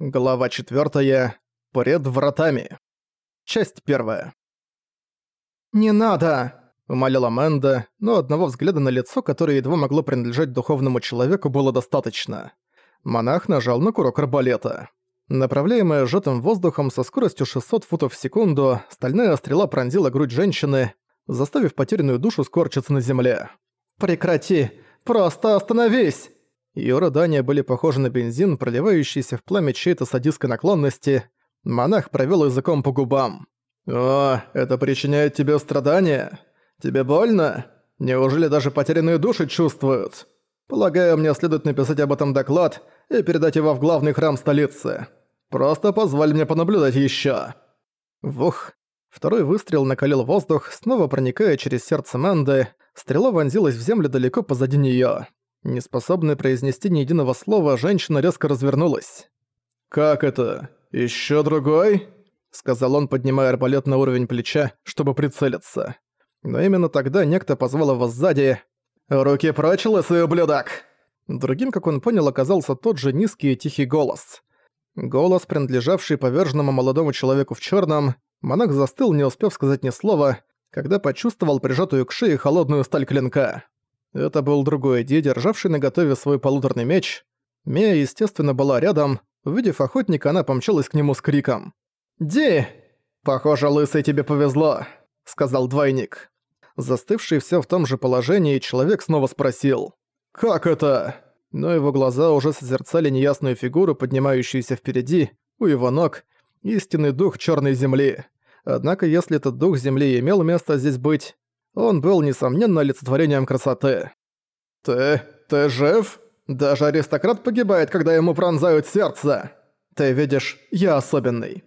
Глава 4. Пред вратами. Часть 1. «Не надо!» – умоляла Мэнда, но одного взгляда на лицо, которое едва могло принадлежать духовному человеку, было достаточно. Монах нажал на курок арбалета. Направляемая сжатым воздухом со скоростью 600 футов в секунду, стальная стрела пронзила грудь женщины, заставив потерянную душу скорчиться на земле. «Прекрати! Просто остановись!» Её рыдания были похожи на бензин, проливающийся в пламя чьей-то садистской наклонности. Монах провёл языком по губам. «О, это причиняет тебе страдания? Тебе больно? Неужели даже потерянные души чувствуют? Полагаю, мне следует написать об этом доклад и передать его в главный храм столицы. Просто позволь мне понаблюдать ещё». Вух. Второй выстрел накалил воздух, снова проникая через сердце Мэнды. Стрела вонзилась в землю далеко позади неё. Неспособная произнести ни единого слова, женщина резко развернулась. «Как это? Ещё другой?» — сказал он, поднимая арбалет на уровень плеча, чтобы прицелиться. Но именно тогда некто позвал его сзади. «Руки прочь, лысый ублюдок!» Другим, как он понял, оказался тот же низкий и тихий голос. Голос, принадлежавший поверженному молодому человеку в чёрном, монах застыл, не успев сказать ни слова, когда почувствовал прижатую к шее холодную сталь клинка. Это был другой Ди, державший наготове свой полуторный меч. Мия, естественно, была рядом. Увидев охотника, она помчалась к нему с криком. «Ди! Похоже, лысый тебе повезло», — сказал двойник. Застывший все в том же положении, человек снова спросил. «Как это?» Но его глаза уже созерцали неясную фигуру, поднимающуюся впереди, у его ног, истинный дух черной земли. Однако, если этот дух земли имел место здесь быть, он был, несомненно, олицетворением красоты. «Ты... ты жив? Даже аристократ погибает, когда ему пронзают сердце! Ты видишь, я особенный!»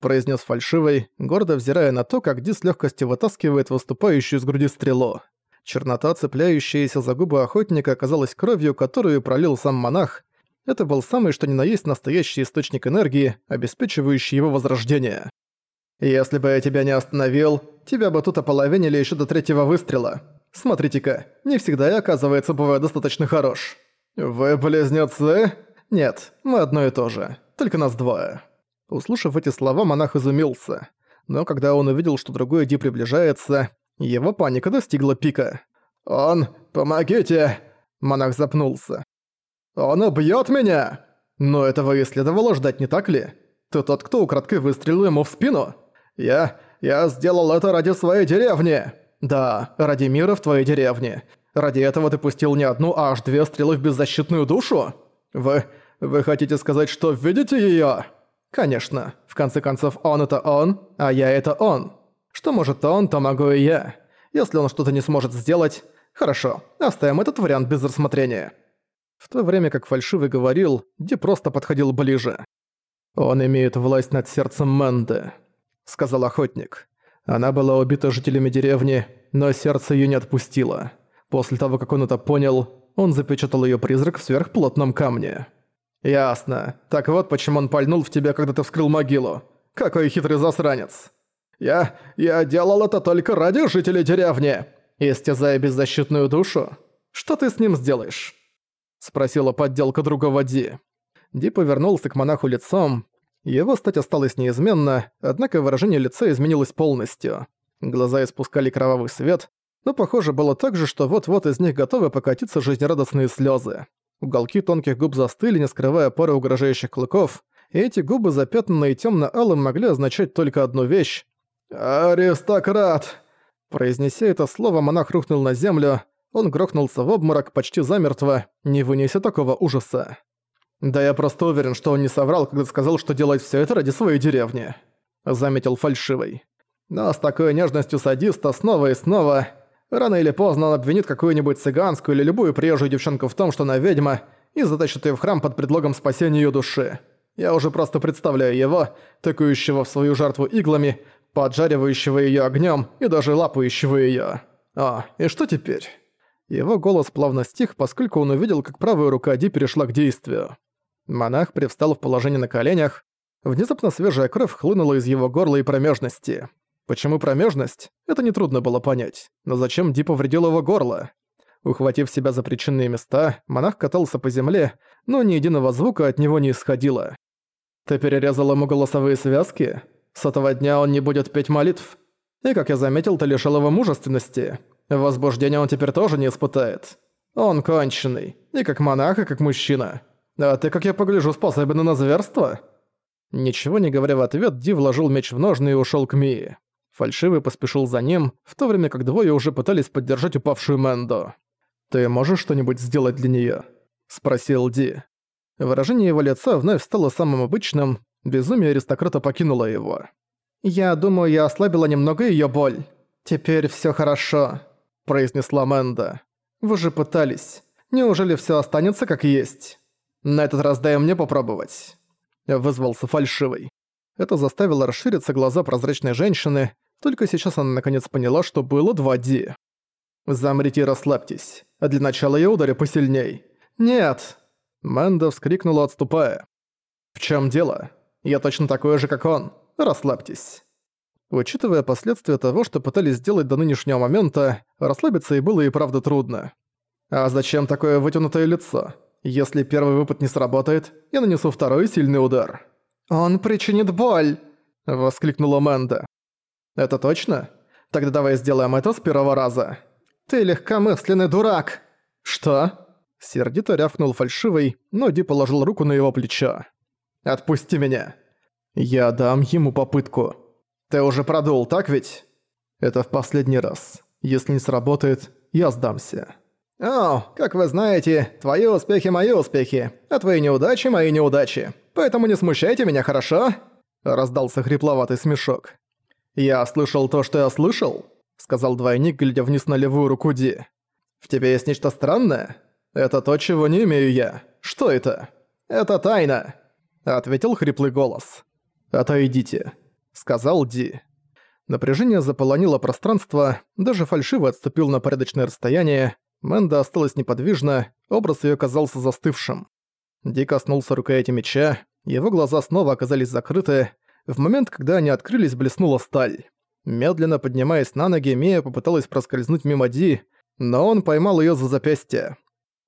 произнес фальшивый, гордо взирая на то, как Ди с легкостью вытаскивает выступающую из груди стрелу. Чернота, цепляющаяся за губы охотника, оказалась кровью, которую пролил сам монах. Это был самый что ни на есть настоящий источник энергии, обеспечивающий его возрождение. «Если бы я тебя не остановил, тебя бы тут ополовинили еще до третьего выстрела. Смотрите-ка, не всегда я, оказывается, бываю достаточно хорош». «Вы близнецы?» «Нет, мы одно и то же, только нас двое». Услышав эти слова, монах изумился. Но когда он увидел, что другой Ди приближается, его паника достигла пика. «Он... помогите!» Монах запнулся. «Он убьёт меня!» «Но этого и следовало ждать, не так ли? Ты тот, кто украдкой выстрелил ему в спину?» «Я... я сделал это ради своей деревни!» «Да, ради мира в твоей деревне. Ради этого ты пустил не одну, а аж две стрелы в беззащитную душу? Вы... вы хотите сказать, что видите её?» «Конечно. В конце концов, он это он, а я это он. Что может он, то могу и я. Если он что-то не сможет сделать... Хорошо, оставим этот вариант без рассмотрения». В то время как фальшивый говорил, Ди просто подходил ближе. «Он имеет власть над сердцем Мэнды», сказал охотник. Она была убита жителями деревни, но сердце её не отпустило. После того, как он это понял, он запечатал её призрак в сверхплотном камне. «Ясно. Так вот, почему он пальнул в тебя, когда ты вскрыл могилу. Какой хитрый засранец!» «Я... я делал это только ради жителей деревни, истязая беззащитную душу. Что ты с ним сделаешь?» Спросила подделка другого Ди. Ди повернулся к монаху лицом, его стать осталась неизменно, однако выражение лица изменилось полностью. Глаза испускали кровавый свет, но похоже было так же, что вот-вот из них готовы покатиться жизнерадостные слезы. Уголки тонких губ застыли, не скрывая пары угрожающих клыков, и эти губы, запятнанные темно-алым, могли означать только одну вещь. «Аристократ!» Произнеся это слово, монах рухнул на землю, он грохнулся в обморок почти замертво, не вынеся такого ужаса. «Да я просто уверен, что он не соврал, когда сказал, что делает все это ради своей деревни», — заметил фальшивый. «Но с такой нежностью садиста снова и снова. Рано или поздно он обвинит какую-нибудь цыганскую или любую приезжую девчонку в том, что она ведьма, и затащит ее в храм под предлогом спасения ее души. Я уже просто представляю его, тыкающего в свою жертву иглами, поджаривающего ее огнем и даже лапающего ее. А, и что теперь?» Его голос плавно стих, поскольку он увидел, как правая рука Ди перешла к действию. Монах привстал в положение на коленях. Внезапно свежая кровь хлынула из его горла и промежности. Почему промежность? Это нетрудно было понять. Но зачем Ди повредил его горло? Ухватив себя за причинные места, монах катался по земле, но ни единого звука от него не исходило. Ты перерезал ему голосовые связки? С этого дня он не будет петь молитв. И, как я заметил, ты лишил его мужественности. Возбуждения он теперь тоже не испытает. Он конченый. И как монах, и как мужчина. А ты, как я погляжу, способен на зверство?» Ничего не говоря в ответ, Ди вложил меч в ножны и ушёл к Мии. Фальшивый поспешил за ним, в то время как двое уже пытались поддержать упавшую Мэндо. «Ты можешь что-нибудь сделать для неё?» – спросил Ди. Выражение его лица вновь стало самым обычным, безумие аристократа покинуло его. «Я думаю, я ослабила немного её боль. Теперь всё хорошо», – произнесла Мэнда. «Вы же пытались. Неужели всё останется как есть? На этот раз дай мне попробовать». Вызвался фальшивый. Это заставило расшириться глаза прозрачной женщины, только сейчас она наконец поняла, что было 2D. «Замрите и расслабьтесь, а для начала я ударю посильней». «Нет!» Мэнда вскрикнула, отступая. «В чем дело? Я точно такой же, как он. Расслабьтесь». Учитывая последствия того, что пытались сделать до нынешнего момента, расслабиться и было и правда трудно. А зачем такое вытянутое лицо? Если первый выпад не сработает, я нанесу второй сильный удар. «Он причинит боль!» – воскликнула Мэнда. «Это точно? Тогда давай сделаем это с первого раза». «Ты легкомысленный дурак!» «Что?» Сердито рявкнул фальшивый, но Ди положил руку на его плечо. «Отпусти меня!» «Я дам ему попытку. Ты уже продул, так ведь?» «Это в последний раз. Если не сработает, я сдамся». «О, как вы знаете, твои успехи – мои успехи, а твои неудачи – мои неудачи. Поэтому не смущайте меня, хорошо?» Раздался хрипловатый смешок. «Я слышал то, что я слышал?» – сказал двойник, глядя вниз на левую руку Ди. «В тебе есть нечто странное? Это то, чего не имею я. Что это?» «Это тайна», – ответил хриплый голос. «Отойдите», – сказал Ди. Напряжение заполонило пространство, даже фальшиво отступил на порядочное расстояние, Мэнда осталась неподвижна, образ её казался застывшим. Ди коснулся рукояти меча, его глаза снова оказались закрыты. В момент, когда они открылись, блеснула сталь. Медленно поднимаясь на ноги, Мия попыталась проскользнуть мимо Ди, но он поймал её за запястье.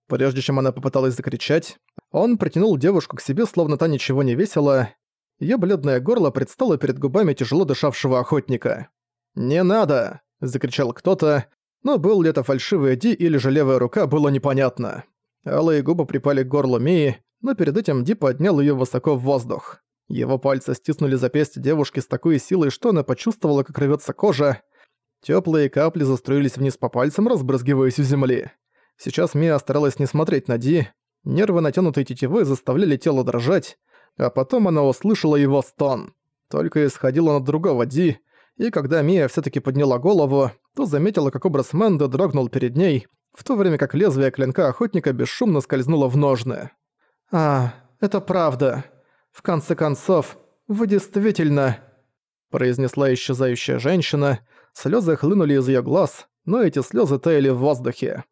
Прежде чем она попыталась закричать, он притянул девушку к себе, словно та ничего не весила. Её бледное горло предстало перед губами тяжело дышавшего охотника. «Не надо!» – закричал кто-то, но был ли это фальшивый Ди или же левая рука, было непонятно. Алые губы припали к горлу Мии, но перед этим Ди поднял её высоко в воздух. Его пальцы стиснули запястье девушки с такой силой, что она почувствовала, как рвётся кожа. Тёплые капли заструились вниз по пальцам, разбрызгиваясь у земли. Сейчас Мия старалась не смотреть на Ди. Нервы натянутой тетивы заставляли тело дрожать, а потом она услышала его стон. Только исходил он от другого Ди, и когда Мия всё-таки подняла голову, то заметила, как образ Мэнда дрогнул перед ней, в то время как лезвие клинка охотника бесшумно скользнуло в ножны. «А, это правда. В конце концов, вы действительно...» произнесла исчезающая женщина, слезы хлынули из ее глаз, но эти слезы таяли в воздухе.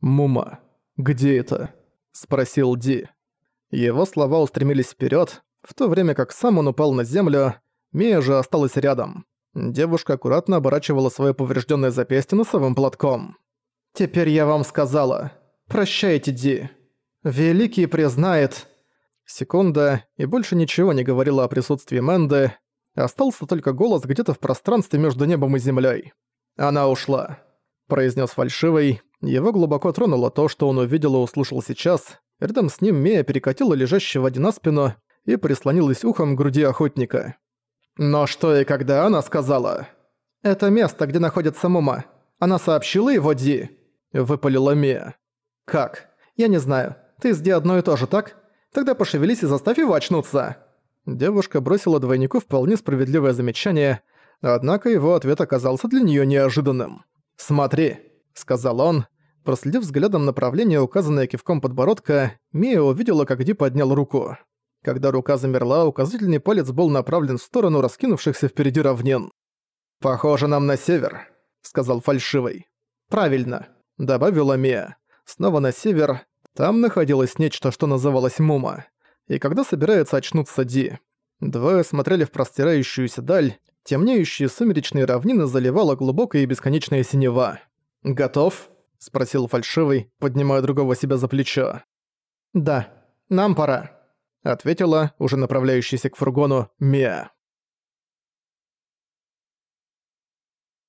«Мума, где это?» – спросил Ди. Его слова устремились вперед, в то время как сам он упал на землю, Мия же осталась рядом. Девушка аккуратно оборачивала свое поврежденное запястье носовым платком. «Теперь я вам сказала. Прощайте, Ди. Великий признает...» Секунда, и больше ничего не говорила о присутствии Мэнды. Остался только голос где-то в пространстве между небом и землей. «Она ушла», — произнес фальшивый. Его глубоко тронуло то, что он увидел и услышал сейчас. Рядом с ним Мия перекатила лежащего Ди на спину и прислонилась ухом к груди охотника. Но что и когда она сказала? «Это место, где находится Мума. Она сообщила его Ди?» Выпалила Мия. «Как? Я не знаю. Ты с одно и то же, так? Тогда пошевелись и заставь его очнуться». Девушка бросила двойнику вполне справедливое замечание, однако его ответ оказался для неё неожиданным. «Смотри», — сказал он. Проследив взглядом направление, указанное кивком подбородка, Мия увидела, как Ди поднял руку. Когда рука замерла, указательный палец был направлен в сторону раскинувшихся впереди равнин. «Похоже нам на север», — сказал фальшивый. «Правильно», — добавила Мия. «Снова на север. Там находилось нечто, что называлось Мума. И когда собирается очнуться Ди?» Двое смотрели в простирающуюся даль, темнеющие сумеречные равнины заливала глубокая и бесконечная синева. «Готов?» — спросил фальшивый, поднимая другого себя за плечо. «Да, нам пора». Ответила, уже направляющаяся к фургону, Мия.